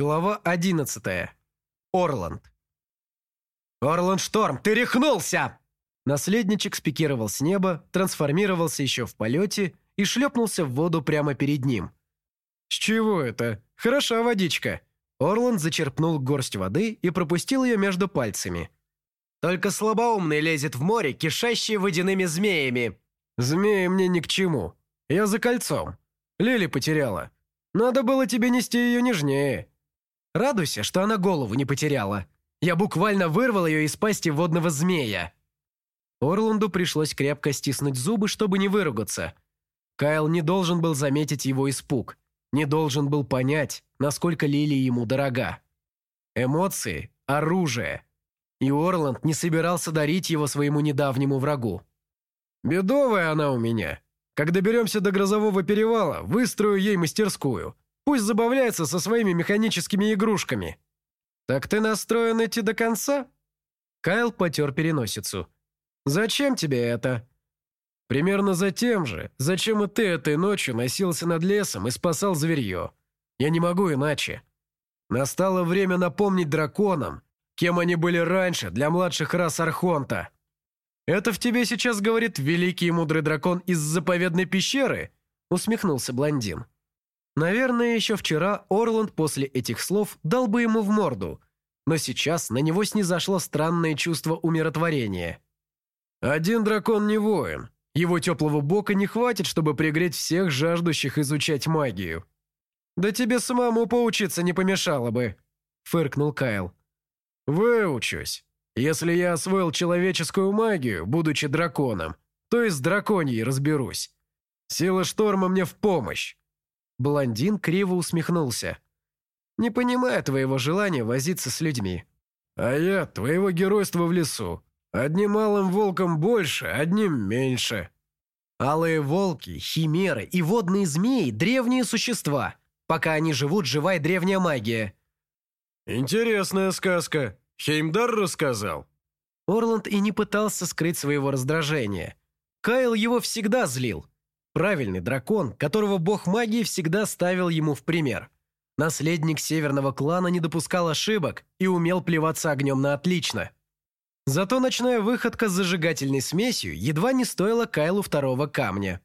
Глава 11. Орланд. «Орланд Шторм, ты рехнулся!» Наследничек спикировал с неба, трансформировался еще в полете и шлепнулся в воду прямо перед ним. «С чего это? Хороша водичка!» Орланд зачерпнул горсть воды и пропустил ее между пальцами. «Только слабоумный лезет в море, кишащее водяными змеями!» «Змеи мне ни к чему. Я за кольцом. Лили потеряла. Надо было тебе нести ее нежнее. Радуйся, что она голову не потеряла. Я буквально вырвал ее из пасти водного змея». Орланду пришлось крепко стиснуть зубы, чтобы не выругаться. Кайл не должен был заметить его испуг, не должен был понять, насколько Лили ему дорога. Эмоции – оружие. И Орланд не собирался дарить его своему недавнему врагу. «Бедовая она у меня. Как доберемся до грозового перевала, выстрою ей мастерскую. Пусть забавляется со своими механическими игрушками». «Так ты настроен идти до конца?» Кайл потер переносицу. «Зачем тебе это?» «Примерно за тем же, зачем и ты этой ночью носился над лесом и спасал зверье. Я не могу иначе. Настало время напомнить драконам, кем они были раньше для младших рас Архонта. Это в тебе сейчас говорит великий и мудрый дракон из заповедной пещеры?» усмехнулся блондин. Наверное, еще вчера Орланд после этих слов дал бы ему в морду, но сейчас на него снизошло странное чувство умиротворения. «Один дракон не воин. Его теплого бока не хватит, чтобы пригреть всех жаждущих изучать магию». «Да тебе самому поучиться не помешало бы», — фыркнул Кайл. «Выучусь. Если я освоил человеческую магию, будучи драконом, то и с драконьей разберусь. Сила шторма мне в помощь. Блондин криво усмехнулся. «Не понимаю твоего желания возиться с людьми». «А я твоего геройства в лесу. Одним малым волком больше, одним меньше». Алые волки, химеры и водные змеи – древние существа. Пока они живут, жива и древняя магия. «Интересная сказка. Хеймдар рассказал?» Орланд и не пытался скрыть своего раздражения. Кайл его всегда злил. Правильный дракон, которого бог магии всегда ставил ему в пример. Наследник северного клана не допускал ошибок и умел плеваться огнем на отлично. Зато ночная выходка с зажигательной смесью едва не стоила Кайлу второго камня.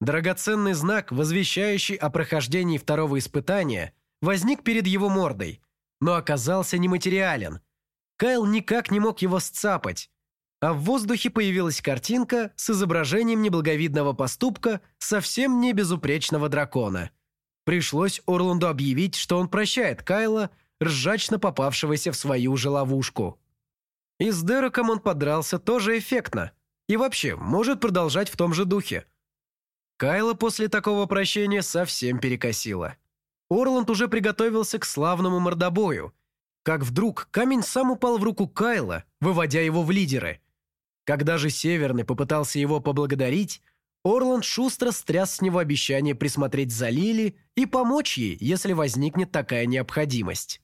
Драгоценный знак, возвещающий о прохождении второго испытания, возник перед его мордой, но оказался нематериален. Кайл никак не мог его сцапать, а в воздухе появилась картинка с изображением неблаговидного поступка совсем не безупречного дракона. Пришлось Орланду объявить, что он прощает Кайла, ржачно попавшегося в свою же ловушку. И с Дереком он подрался тоже эффектно. И вообще, может продолжать в том же духе. Кайла после такого прощения совсем перекосило. Орланд уже приготовился к славному мордобою, как вдруг камень сам упал в руку Кайла, выводя его в лидеры. Когда же Северный попытался его поблагодарить, Орланд шустро стряс с него обещание присмотреть за Лили и помочь ей, если возникнет такая необходимость.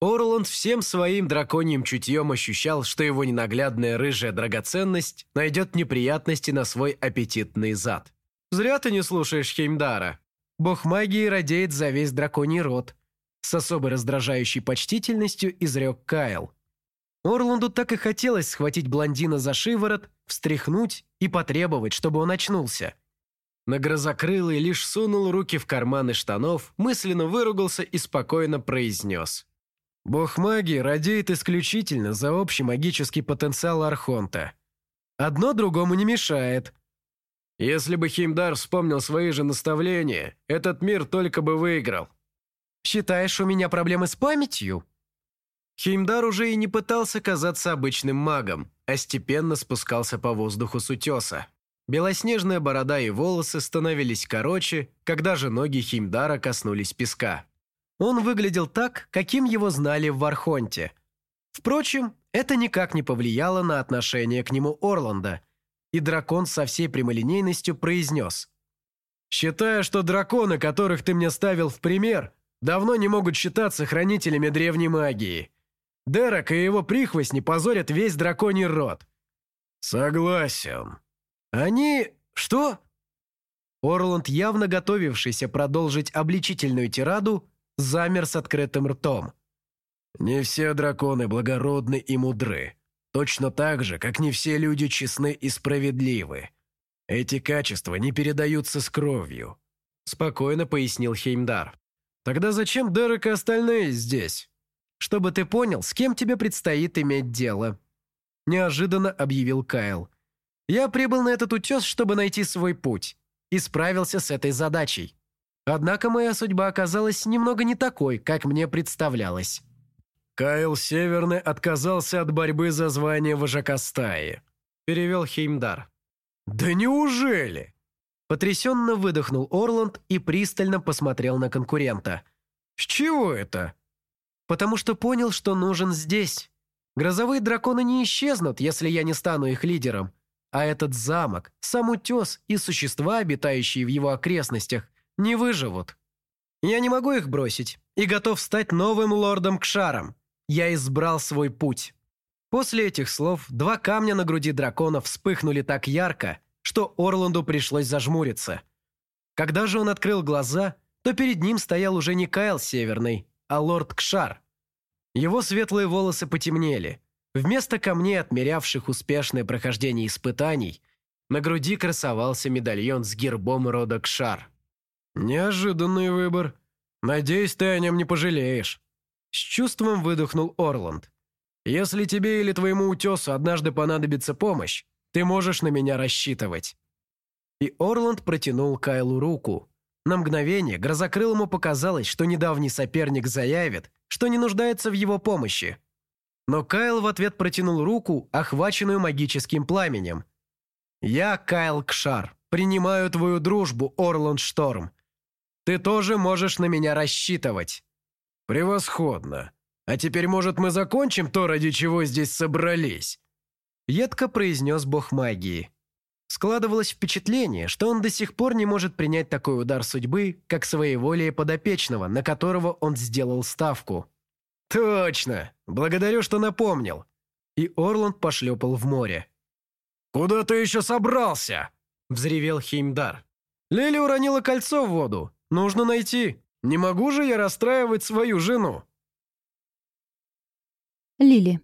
Орланд всем своим драконьим чутьем ощущал, что его ненаглядная рыжая драгоценность найдет неприятности на свой аппетитный зад. «Зря ты не слушаешь Хеймдара. Бог магии радеет за весь драконий род», с особой раздражающей почтительностью изрек Кайл. Орланду так и хотелось схватить блондина за шиворот, встряхнуть и потребовать, чтобы он очнулся. Но грозокрылый лишь сунул руки в карманы штанов, мысленно выругался и спокойно произнес. «Бог магии радеет исключительно за общий магический потенциал Архонта. Одно другому не мешает. Если бы Химдар вспомнил свои же наставления, этот мир только бы выиграл». «Считаешь, у меня проблемы с памятью?» Хеймдар уже и не пытался казаться обычным магом, а степенно спускался по воздуху с утеса. Белоснежная борода и волосы становились короче, когда же ноги Хеймдара коснулись песка. Он выглядел так, каким его знали в Вархонте. Впрочем, это никак не повлияло на отношение к нему Орланда, и дракон со всей прямолинейностью произнес. «Считаю, что драконы, которых ты мне ставил в пример, давно не могут считаться хранителями древней магии». Дерек и его прихвостни позорят весь драконий род». «Согласен». «Они... что?» Орланд, явно готовившийся продолжить обличительную тираду, замер с открытым ртом. «Не все драконы благородны и мудры. Точно так же, как не все люди честны и справедливы. Эти качества не передаются с кровью», — спокойно пояснил Хеймдар. «Тогда зачем Дерек и остальные здесь?» «Чтобы ты понял, с кем тебе предстоит иметь дело», — неожиданно объявил Кайл. «Я прибыл на этот утес, чтобы найти свой путь, и справился с этой задачей. Однако моя судьба оказалась немного не такой, как мне представлялось». «Кайл Северный отказался от борьбы за звание вожака стаи», — перевел Хеймдар. «Да неужели?» Потрясенно выдохнул Орланд и пристально посмотрел на конкурента. «С чего это?» «Потому что понял, что нужен здесь. Грозовые драконы не исчезнут, если я не стану их лидером. А этот замок, сам утес и существа, обитающие в его окрестностях, не выживут. Я не могу их бросить и готов стать новым лордом Кшаром. Я избрал свой путь». После этих слов два камня на груди дракона вспыхнули так ярко, что Орланду пришлось зажмуриться. Когда же он открыл глаза, то перед ним стоял уже не Кайл Северный, а лорд Кшар. Его светлые волосы потемнели. Вместо камней, отмерявших успешное прохождение испытаний, на груди красовался медальон с гербом рода Кшар. «Неожиданный выбор. Надеюсь, ты о нем не пожалеешь». С чувством выдохнул Орланд. «Если тебе или твоему утесу однажды понадобится помощь, ты можешь на меня рассчитывать». И Орланд протянул Кайлу руку. На мгновение Грозокрылому показалось, что недавний соперник заявит, что не нуждается в его помощи. Но Кайл в ответ протянул руку, охваченную магическим пламенем. «Я, Кайл Кшар, принимаю твою дружбу, Орланд Шторм. Ты тоже можешь на меня рассчитывать». «Превосходно. А теперь, может, мы закончим то, ради чего здесь собрались?» Едко произнес бог магии. Складывалось впечатление, что он до сих пор не может принять такой удар судьбы, как своеволие подопечного, на которого он сделал ставку. «Точно! Благодарю, что напомнил!» И Орланд пошлепал в море. «Куда ты еще собрался?» – взревел Хеймдар. «Лили уронила кольцо в воду. Нужно найти!» Не могу же я расстраивать свою жену?» Лили.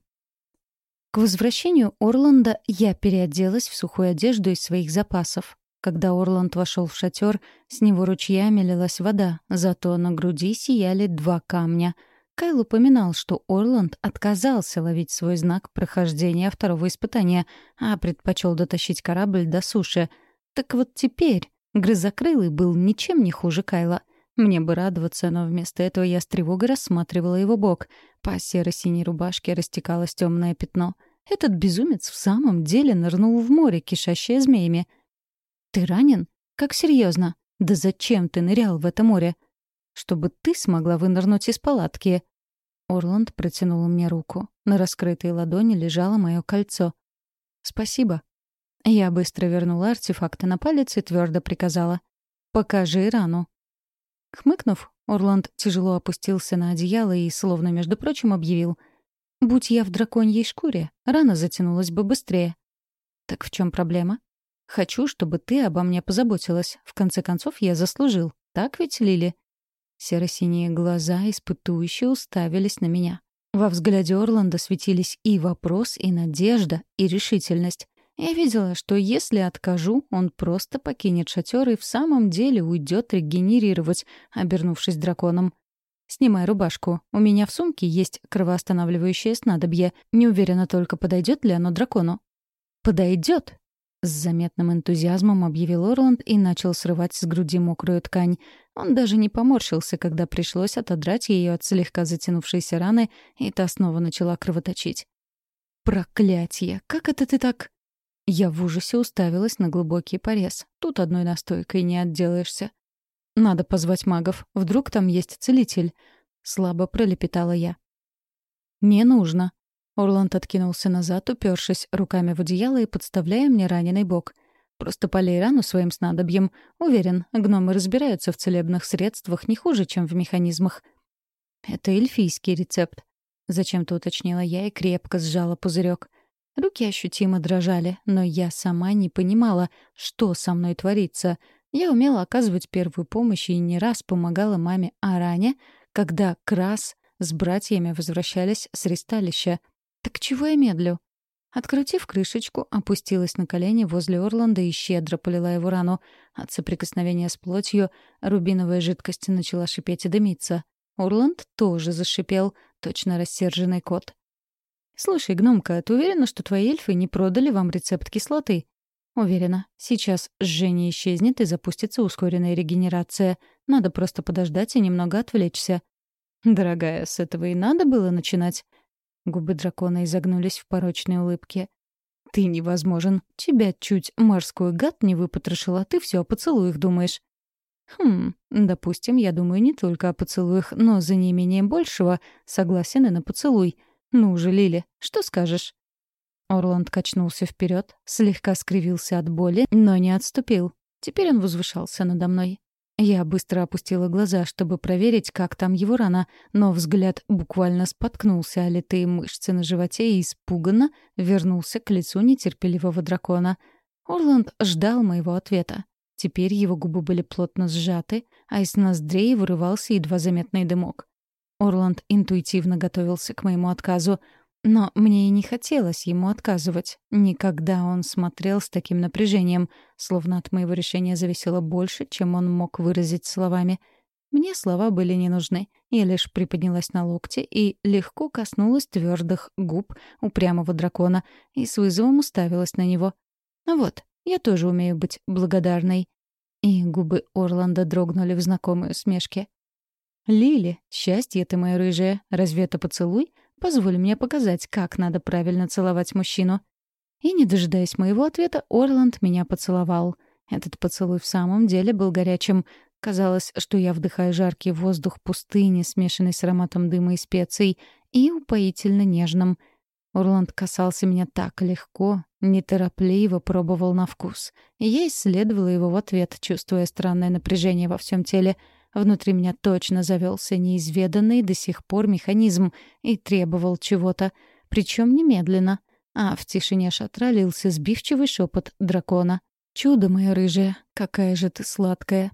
К возвращению Орланда я переоделась в сухую одежду из своих запасов. Когда Орланд вошел в шатер, с него ручьями лилась вода, зато на груди сияли два камня. Кайл упоминал, что Орланд отказался ловить свой знак прохождения второго испытания, а предпочел дотащить корабль до суши. Так вот теперь Грызокрылый был ничем не хуже Кайла — мне бы радоваться, но вместо этого я с тревогой рассматривала его бок. По серо-синей рубашке растекалось темное пятно. Этот безумец в самом деле нырнул в море, кишащее змеями. «Ты ранен? Как серьезно? Да зачем ты нырял в это море? Чтобы ты смогла вынырнуть из палатки». Орланд протянул мне руку. На раскрытой ладони лежало мое кольцо. «Спасибо». Я быстро вернула артефакты на палец и твердо приказала. «Покажи рану». Хмыкнув, Орланд тяжело опустился на одеяло и, словно между прочим, объявил. «Будь я в драконьей шкуре, рана затянулась бы быстрее». «Так в чем проблема?» «Хочу, чтобы ты обо мне позаботилась. В конце концов, я заслужил. Так ведь, Лили?» Серо-синие глаза испытующе уставились на меня. Во взгляде Орланда светились и вопрос, и надежда, и решительность. Я видела, что если откажу, он просто покинет шатер и в самом деле уйдет регенерировать, обернувшись драконом. «Снимай рубашку. У меня в сумке есть кровоостанавливающее снадобье. Не уверена только, подойдет ли оно дракону». «Подойдет!» С заметным энтузиазмом объявил Орланд и начал срывать с груди мокрую ткань. Он даже не поморщился, когда пришлось отодрать ее от слегка затянувшейся раны, и та снова начала кровоточить. «Проклятье! Как это ты так...» Я в ужасе уставилась на глубокий порез. Тут одной настойкой не отделаешься. «Надо позвать магов. Вдруг там есть целитель?» Слабо пролепетала я. «Не нужно». Орланд откинулся назад, упершись руками в одеяло и подставляя мне раненый бок. «Просто полей рану своим снадобьем. Уверен, гномы разбираются в целебных средствах не хуже, чем в механизмах». «Это эльфийский рецепт», — зачем-то уточнила я и крепко сжала пузырек. Руки ощутимо дрожали, но я сама не понимала, что со мной творится. Я умела оказывать первую помощь и не раз помогала маме Аране, когда Крас с братьями возвращались с ристалища. Так чего я медлю? Открутив крышечку, опустилась на колени возле Орланда и щедро полила его рану. От соприкосновения с плотью рубиновая жидкость начала шипеть и дымиться. Орланд тоже зашипел, точно рассерженный кот. «Слушай, гномка, ты уверена, что твои эльфы не продали вам рецепт кислоты?» «Уверена. Сейчас жжение исчезнет и запустится ускоренная регенерация. Надо просто подождать и немного отвлечься». «Дорогая, с этого и надо было начинать». Губы дракона изогнулись в порочной улыбке. «Ты невозможен. Тебя чуть морской гад не выпотрошил, а ты все о поцелуях думаешь». «Хм, допустим, я думаю не только о поцелуях, но за неимением большего согласен и на поцелуй. Ну же, Лили, что скажешь?» Орланд качнулся вперед, слегка скривился от боли, но не отступил. Теперь он возвышался надо мной. Я быстро опустила глаза, чтобы проверить, как там его рана, но взгляд буквально споткнулся о литые мышцы на животе и испуганно вернулся к лицу нетерпеливого дракона. Орланд ждал моего ответа. Теперь его губы были плотно сжаты, а из ноздрей вырывался едва заметный дымок. Орланд интуитивно готовился к моему отказу, но мне и не хотелось ему отказывать. Никогда он смотрел с таким напряжением, словно от моего решения зависело больше, чем он мог выразить словами. Мне слова были не нужны. Я лишь приподнялась на локте и легко коснулась твердых губ упрямого дракона и с вызовом уставилась на него. Вот, я тоже умею быть благодарной. И губы Орланда дрогнули в знакомой усмешке. «Лили, счастье ты мое рыжее, разве это поцелуй?» Позволь мне показать, как надо правильно целовать мужчину». И, не дожидаясь моего ответа, Орланд меня поцеловал. Этот поцелуй в самом деле был горячим. Казалось, что я вдыхаю жаркий воздух пустыни, смешанный с ароматом дыма и специй, и упоительно нежным. Орланд касался меня так легко, неторопливо пробовал на вкус. Я исследовала его в ответ, чувствуя странное напряжение во всем теле — Внутри меня точно завелся неизведанный до сих пор механизм и требовал чего-то, причем немедленно. А в тишине шатра лился сбивчивый шепот дракона. «Чудо мое рыжее, какая же ты сладкая!»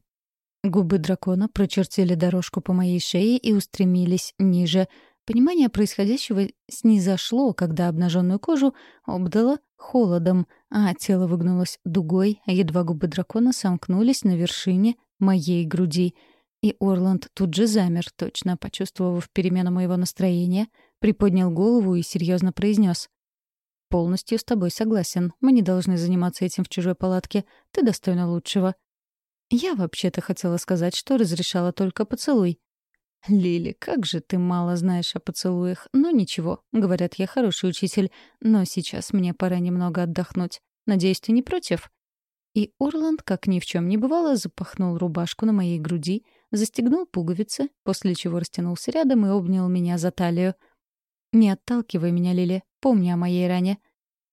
Губы дракона прочертили дорожку по моей шее и устремились ниже. Понимание происходящего снизошло, когда обнаженную кожу обдало холодом, а тело выгнулось дугой, а едва губы дракона сомкнулись на вершине моей груди — и Орланд тут же замер, точно почувствовав перемену моего настроения, приподнял голову и серьезно произнес. «Полностью с тобой согласен. Мы не должны заниматься этим в чужой палатке. Ты достойна лучшего». Я вообще-то хотела сказать, что разрешала только поцелуй. «Лили, как же ты мало знаешь о поцелуях. Но ничего, говорят, я хороший учитель. Но сейчас мне пора немного отдохнуть. Надеюсь, ты не против?» И Орланд, как ни в чем не бывало, запахнул рубашку на моей груди — застегнул пуговицы, после чего растянулся рядом и обнял меня за талию. «Не отталкивай меня, Лили, помни о моей ране».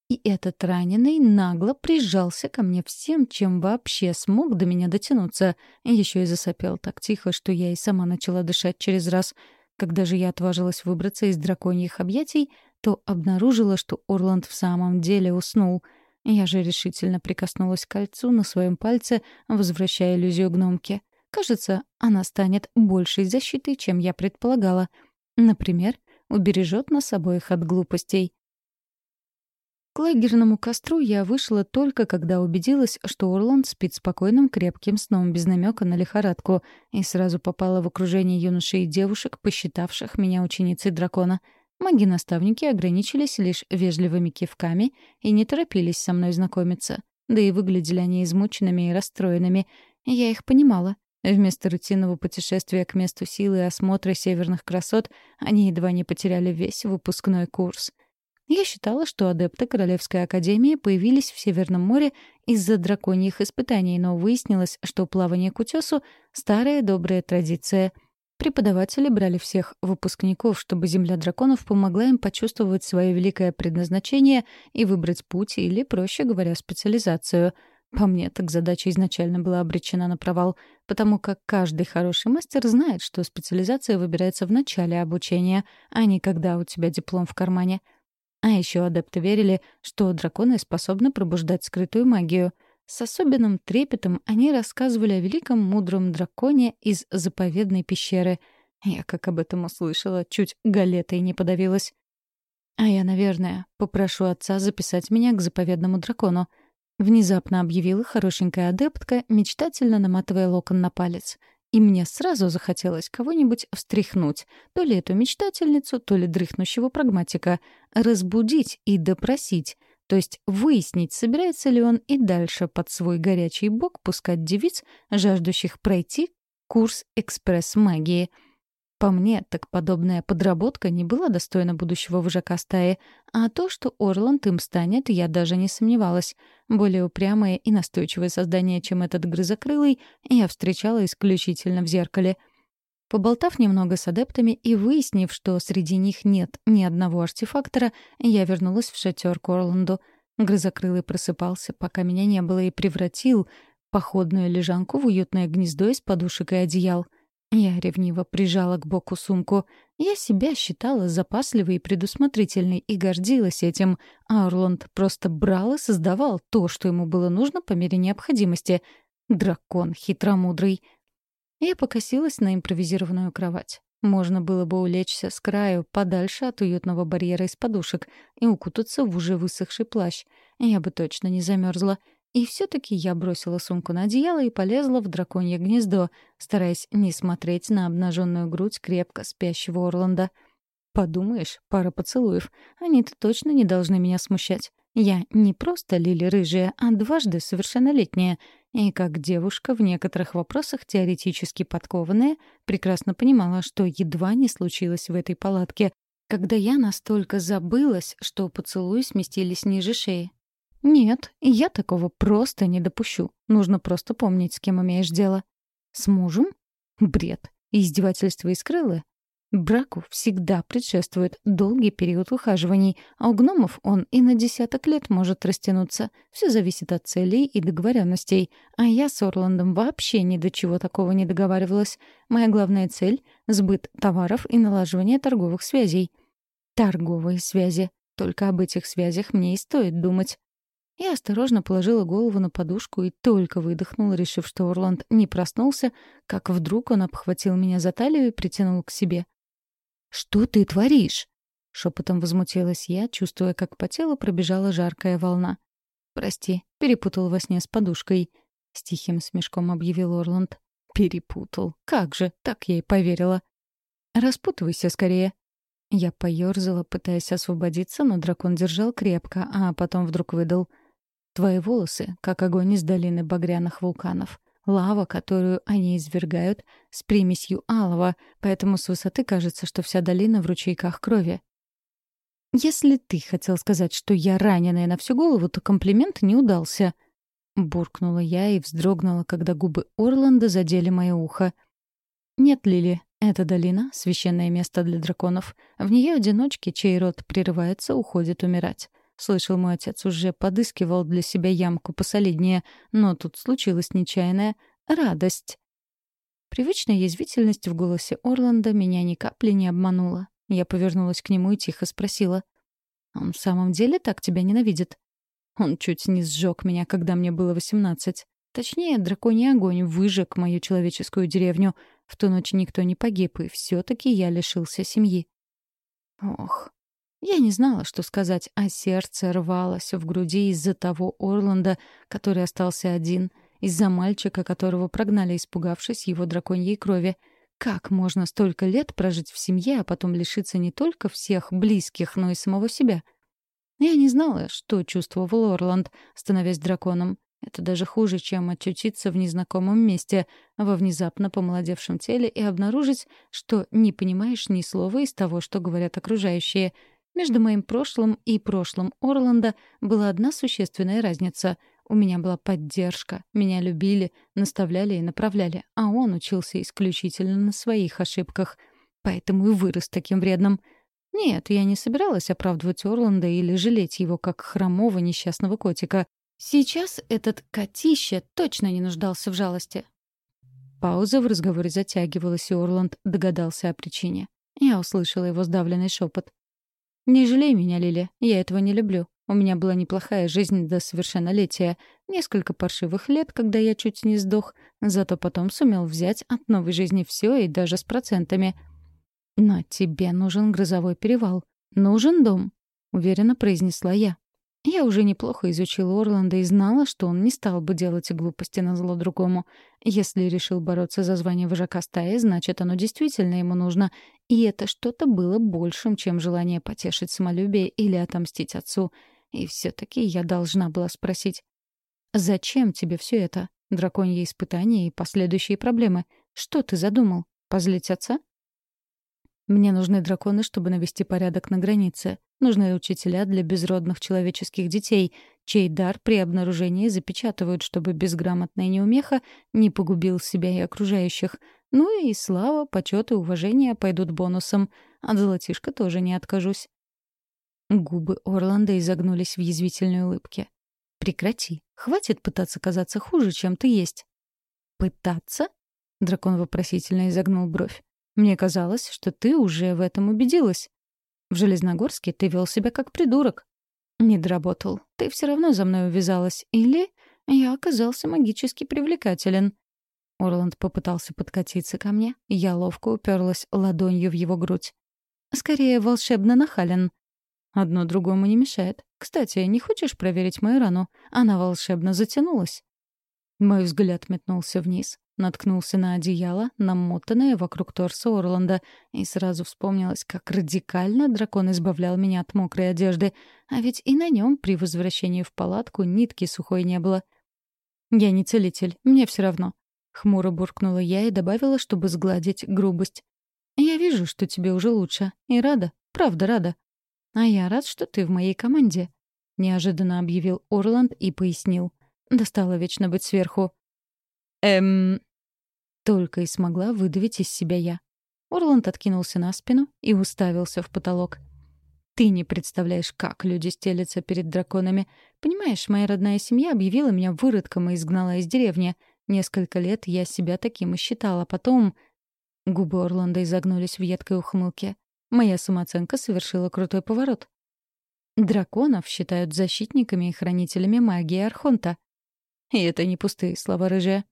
И этот раненый нагло прижался ко мне всем, чем вообще смог до меня дотянуться. Еще и засопел так тихо, что я и сама начала дышать через раз. Когда же я отважилась выбраться из драконьих объятий, то обнаружила, что Орланд в самом деле уснул. Я же решительно прикоснулась к кольцу на своем пальце, возвращая иллюзию гномки. Кажется, она станет большей защитой, чем я предполагала. Например, убережет нас обоих от глупостей. К лагерному костру я вышла только когда убедилась, что Орланд спит спокойным крепким сном без намека на лихорадку, и сразу попала в окружение юношей и девушек, посчитавших меня ученицей дракона. Маги-наставники ограничились лишь вежливыми кивками и не торопились со мной знакомиться. Да и выглядели они измученными и расстроенными. Я их понимала. Вместо рутинного путешествия к месту силы и осмотра северных красот они едва не потеряли весь выпускной курс. Я считала, что адепты Королевской Академии появились в Северном море из-за драконьих испытаний, но выяснилось, что плавание к утесу — старая добрая традиция. Преподаватели брали всех выпускников, чтобы Земля драконов помогла им почувствовать свое великое предназначение и выбрать путь или, проще говоря, специализацию — по мне, так задача изначально была обречена на провал, потому как каждый хороший мастер знает, что специализация выбирается в начале обучения, а не когда у тебя диплом в кармане. А еще адепты верили, что драконы способны пробуждать скрытую магию. С особенным трепетом они рассказывали о великом мудром драконе из заповедной пещеры. Я, как об этом услышала, чуть галетой не подавилась. А я, наверное, попрошу отца записать меня к заповедному дракону. Внезапно объявила хорошенькая адептка, мечтательно наматывая локон на палец. И мне сразу захотелось кого-нибудь встряхнуть. То ли эту мечтательницу, то ли дрыхнущего прагматика. Разбудить и допросить. То есть выяснить, собирается ли он и дальше под свой горячий бок пускать девиц, жаждущих пройти курс экспресс-магии — по мне, так подобная подработка не была достойна будущего вожака стаи, а то, что Орланд им станет, я даже не сомневалась. Более упрямое и настойчивое создание, чем этот грызокрылый, я встречала исключительно в зеркале. Поболтав немного с адептами и выяснив, что среди них нет ни одного артефактора, я вернулась в шатер к Орланду. Грызокрылый просыпался, пока меня не было, и превратил походную лежанку в уютное гнездо из подушек и одеял — я ревниво прижала к боку сумку. Я себя считала запасливой и предусмотрительной и гордилась этим, а Орланд просто брал и создавал то, что ему было нужно по мере необходимости. Дракон хитромудрый. Я покосилась на импровизированную кровать. Можно было бы улечься с краю, подальше от уютного барьера из подушек, и укутаться в уже высохший плащ. Я бы точно не замерзла. И все-таки я бросила сумку на одеяло и полезла в драконье гнездо, стараясь не смотреть на обнаженную грудь крепко спящего Орланда. Подумаешь, пара поцелуев. Они-то точно не должны меня смущать. Я не просто Лили рыжая, а дважды совершеннолетняя. И как девушка, в некоторых вопросах теоретически подкованная, прекрасно понимала, что едва не случилось в этой палатке, когда я настолько забылась, что поцелуи сместились ниже шеи. «Нет, я такого просто не допущу. Нужно просто помнить, с кем имеешь дело». «С мужем?» Бред. Издевательство из крылы? Браку всегда предшествует долгий период ухаживаний, а у гномов он и на десяток лет может растянуться. Все зависит от целей и договоренностей. А я с Орландом вообще ни до чего такого не договаривалась. Моя главная цель — сбыт товаров и налаживание торговых связей. Торговые связи. Только об этих связях мне и стоит думать. Я осторожно положила голову на подушку и только выдохнула, решив, что Орланд не проснулся, как вдруг он обхватил меня за талию и притянул к себе. «Что ты творишь?» — шепотом возмутилась я, чувствуя, как по телу пробежала жаркая волна. «Прости, перепутал во сне с подушкой», — с тихим смешком объявил Орланд. «Перепутал. Как же, так я и поверила». «Распутывайся скорее». Я поёрзала, пытаясь освободиться, но дракон держал крепко, а потом вдруг выдал — Твои волосы, как огонь из долины багряных вулканов. Лава, которую они извергают, с примесью алого, поэтому с высоты кажется, что вся долина в ручейках крови. «Если ты хотел сказать, что я раненая на всю голову, то комплимент не удался», — буркнула я и вздрогнула, когда губы Орланда задели мое ухо. «Нет, Лили, эта долина — священное место для драконов. В нее одиночки, чей род прерывается, уходят умирать. Слышал, мой отец уже подыскивал для себя ямку посолиднее, но тут случилась нечаянная радость. Привычная язвительность в голосе Орланда меня ни капли не обманула. Я повернулась к нему и тихо спросила. «Он в самом деле так тебя ненавидит?» Он чуть не сжег меня, когда мне было восемнадцать. Точнее, драконий огонь выжег мою человеческую деревню. В ту ночь никто не погиб, и все таки я лишился семьи. Ох, я не знала, что сказать, а сердце рвалось в груди из-за того Орланда, который остался один, из-за мальчика, которого прогнали, испугавшись его драконьей крови. Как можно столько лет прожить в семье, а потом лишиться не только всех близких, но и самого себя? Я не знала, что чувствовал Орланд, становясь драконом. Это даже хуже, чем очутиться в незнакомом месте, во внезапно помолодевшем теле и обнаружить, что не понимаешь ни слова из того, что говорят окружающие — между моим прошлым и прошлым Орланда была одна существенная разница. У меня была поддержка, меня любили, наставляли и направляли, а он учился исключительно на своих ошибках. Поэтому и вырос таким вредным. Нет, я не собиралась оправдывать Орланда или жалеть его как хромого несчастного котика. Сейчас этот котище точно не нуждался в жалости. Пауза в разговоре затягивалась, и Орланд догадался о причине. Я услышала его сдавленный шепот. «Не жалей меня, Лили, я этого не люблю. У меня была неплохая жизнь до совершеннолетия. Несколько паршивых лет, когда я чуть не сдох, зато потом сумел взять от новой жизни все и даже с процентами. Но тебе нужен грозовой перевал. Нужен дом, — уверенно произнесла я. Я уже неплохо изучила Орланда и знала, что он не стал бы делать глупости на зло другому. Если решил бороться за звание вожака стаи, значит, оно действительно ему нужно. И это что-то было большим, чем желание потешить самолюбие или отомстить отцу. И все-таки я должна была спросить. «Зачем тебе все это? Драконье испытание и последующие проблемы. Что ты задумал? Позлить отца?» Мне нужны драконы, чтобы навести порядок на границе. Нужны учителя для безродных человеческих детей, чей дар при обнаружении запечатывают, чтобы безграмотная неумеха не погубил себя и окружающих. Ну и слава, почет и уважение пойдут бонусом. От золотишка тоже не откажусь. Губы Орланда изогнулись в язвительной улыбке. «Прекрати. Хватит пытаться казаться хуже, чем ты есть». «Пытаться?» — дракон вопросительно изогнул бровь. Мне казалось, что ты уже в этом убедилась. В Железногорске ты вел себя как придурок. Не доработал. Ты все равно за мной увязалась. Или я оказался магически привлекателен. Орланд попытался подкатиться ко мне, я ловко уперлась ладонью в его грудь. Скорее, волшебно нахален. Одно другому не мешает. Кстати, не хочешь проверить мою рану? Она волшебно затянулась. Мой взгляд метнулся вниз наткнулся на одеяло, намотанное вокруг торса Орланда, и сразу вспомнилось, как радикально дракон избавлял меня от мокрой одежды, а ведь и на нем при возвращении в палатку нитки сухой не было. «Я не целитель, мне все равно», — хмуро буркнула я и добавила, чтобы сгладить грубость. «Я вижу, что тебе уже лучше, и рада, правда рада. А я рад, что ты в моей команде», — неожиданно объявил Орланд и пояснил. «Достало вечно быть сверху». «Эм...» Только и смогла выдавить из себя я. Орланд откинулся на спину и уставился в потолок. «Ты не представляешь, как люди стелятся перед драконами. Понимаешь, моя родная семья объявила меня выродком и изгнала из деревни. Несколько лет я себя таким и считала. Потом...» Губы Орланда изогнулись в едкой ухмылке. Моя самооценка совершила крутой поворот. Драконов считают защитниками и хранителями магии Архонта. И это не пустые слова, рыжая.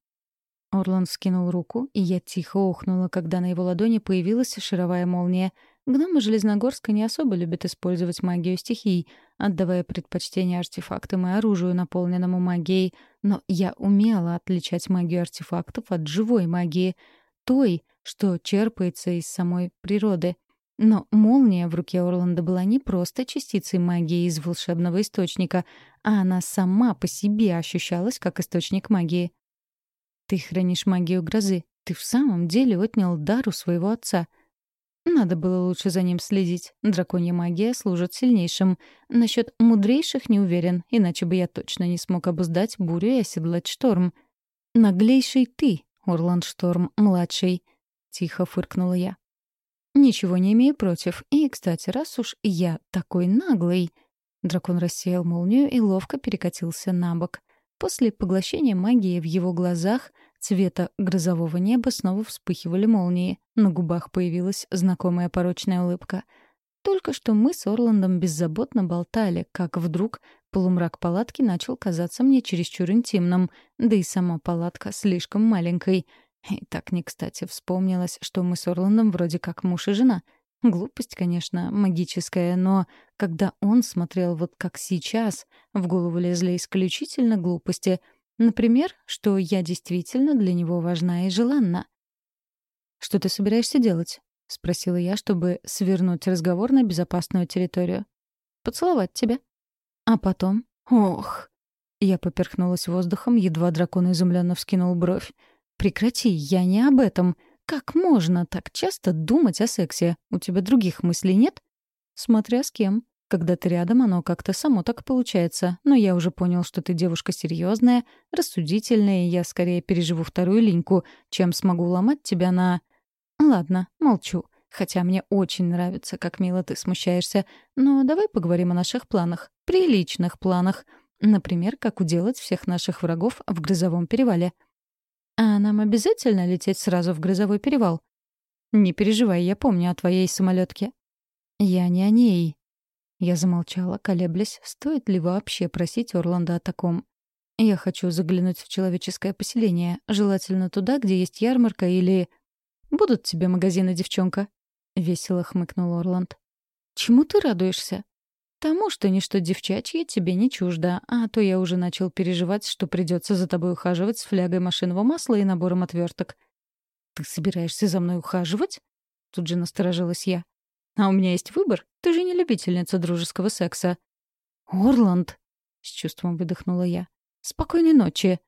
Орланд скинул руку, и я тихо охнула, когда на его ладони появилась шаровая молния. Гномы Железногорска не особо любят использовать магию стихий, отдавая предпочтение артефактам и оружию, наполненному магией. Но я умела отличать магию артефактов от живой магии, той, что черпается из самой природы. Но молния в руке Орланда была не просто частицей магии из волшебного источника, а она сама по себе ощущалась как источник магии. Ты хранишь магию грозы. Ты в самом деле отнял дар у своего отца. Надо было лучше за ним следить. Драконья магия служит сильнейшим. Насчет мудрейших не уверен, иначе бы я точно не смог обуздать бурю и оседлать шторм. Наглейший ты, Орланд Шторм-младший, — тихо фыркнула я. Ничего не имею против. И, кстати, раз уж я такой наглый... Дракон рассеял молнию и ловко перекатился на бок. После поглощения магии в его глазах цвета грозового неба снова вспыхивали молнии. На губах появилась знакомая порочная улыбка. Только что мы с Орландом беззаботно болтали, как вдруг полумрак палатки начал казаться мне чересчур интимным, да и сама палатка слишком маленькой. И так не кстати вспомнилось, что мы с Орландом вроде как муж и жена — Глупость, конечно, магическая, но когда он смотрел вот как сейчас, в голову лезли исключительно глупости. Например, что я действительно для него важна и желанна. «Что ты собираешься делать?» — спросила я, чтобы свернуть разговор на безопасную территорию. «Поцеловать тебя». А потом... Ох! Я поперхнулась воздухом, едва дракон изумленно вскинул бровь. «Прекрати, я не об этом. Как можно так часто думать о сексе? У тебя других мыслей нет? Смотря с кем. Когда ты рядом, оно как-то само так получается. Но я уже понял, что ты девушка серьезная, рассудительная, и я скорее переживу вторую линьку, чем смогу ломать тебя на... Ладно, молчу. Хотя мне очень нравится, как мило ты смущаешься. Но давай поговорим о наших планах. Приличных планах. Например, как уделать всех наших врагов в грозовом перевале. «А нам обязательно лететь сразу в Грозовой перевал?» «Не переживай, я помню о твоей самолетке». «Я не о ней». Я замолчала, колеблясь, стоит ли вообще просить Орланда о таком. Я хочу заглянуть в человеческое поселение, желательно туда, где есть ярмарка или... «Будут тебе магазины, девчонка?» — весело хмыкнул Орланд. «Чему ты радуешься?» «Тому, что ничто девчачье тебе не чуждо, а то я уже начал переживать, что придется за тобой ухаживать с флягой машинного масла и набором отверток». «Ты собираешься за мной ухаживать?» Тут же насторожилась я. «А у меня есть выбор. Ты же не любительница дружеского секса». «Орланд!» — с чувством выдохнула я. «Спокойной ночи!»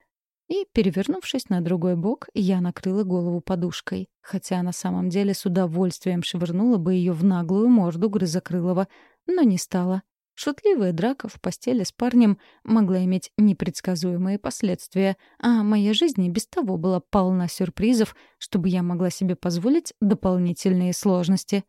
И, перевернувшись на другой бок, я накрыла голову подушкой, хотя на самом деле с удовольствием швырнула бы ее в наглую морду грызокрылого, но не стала. Шутливая драка в постели с парнем могла иметь непредсказуемые последствия, а моя жизнь и без того была полна сюрпризов, чтобы я могла себе позволить дополнительные сложности.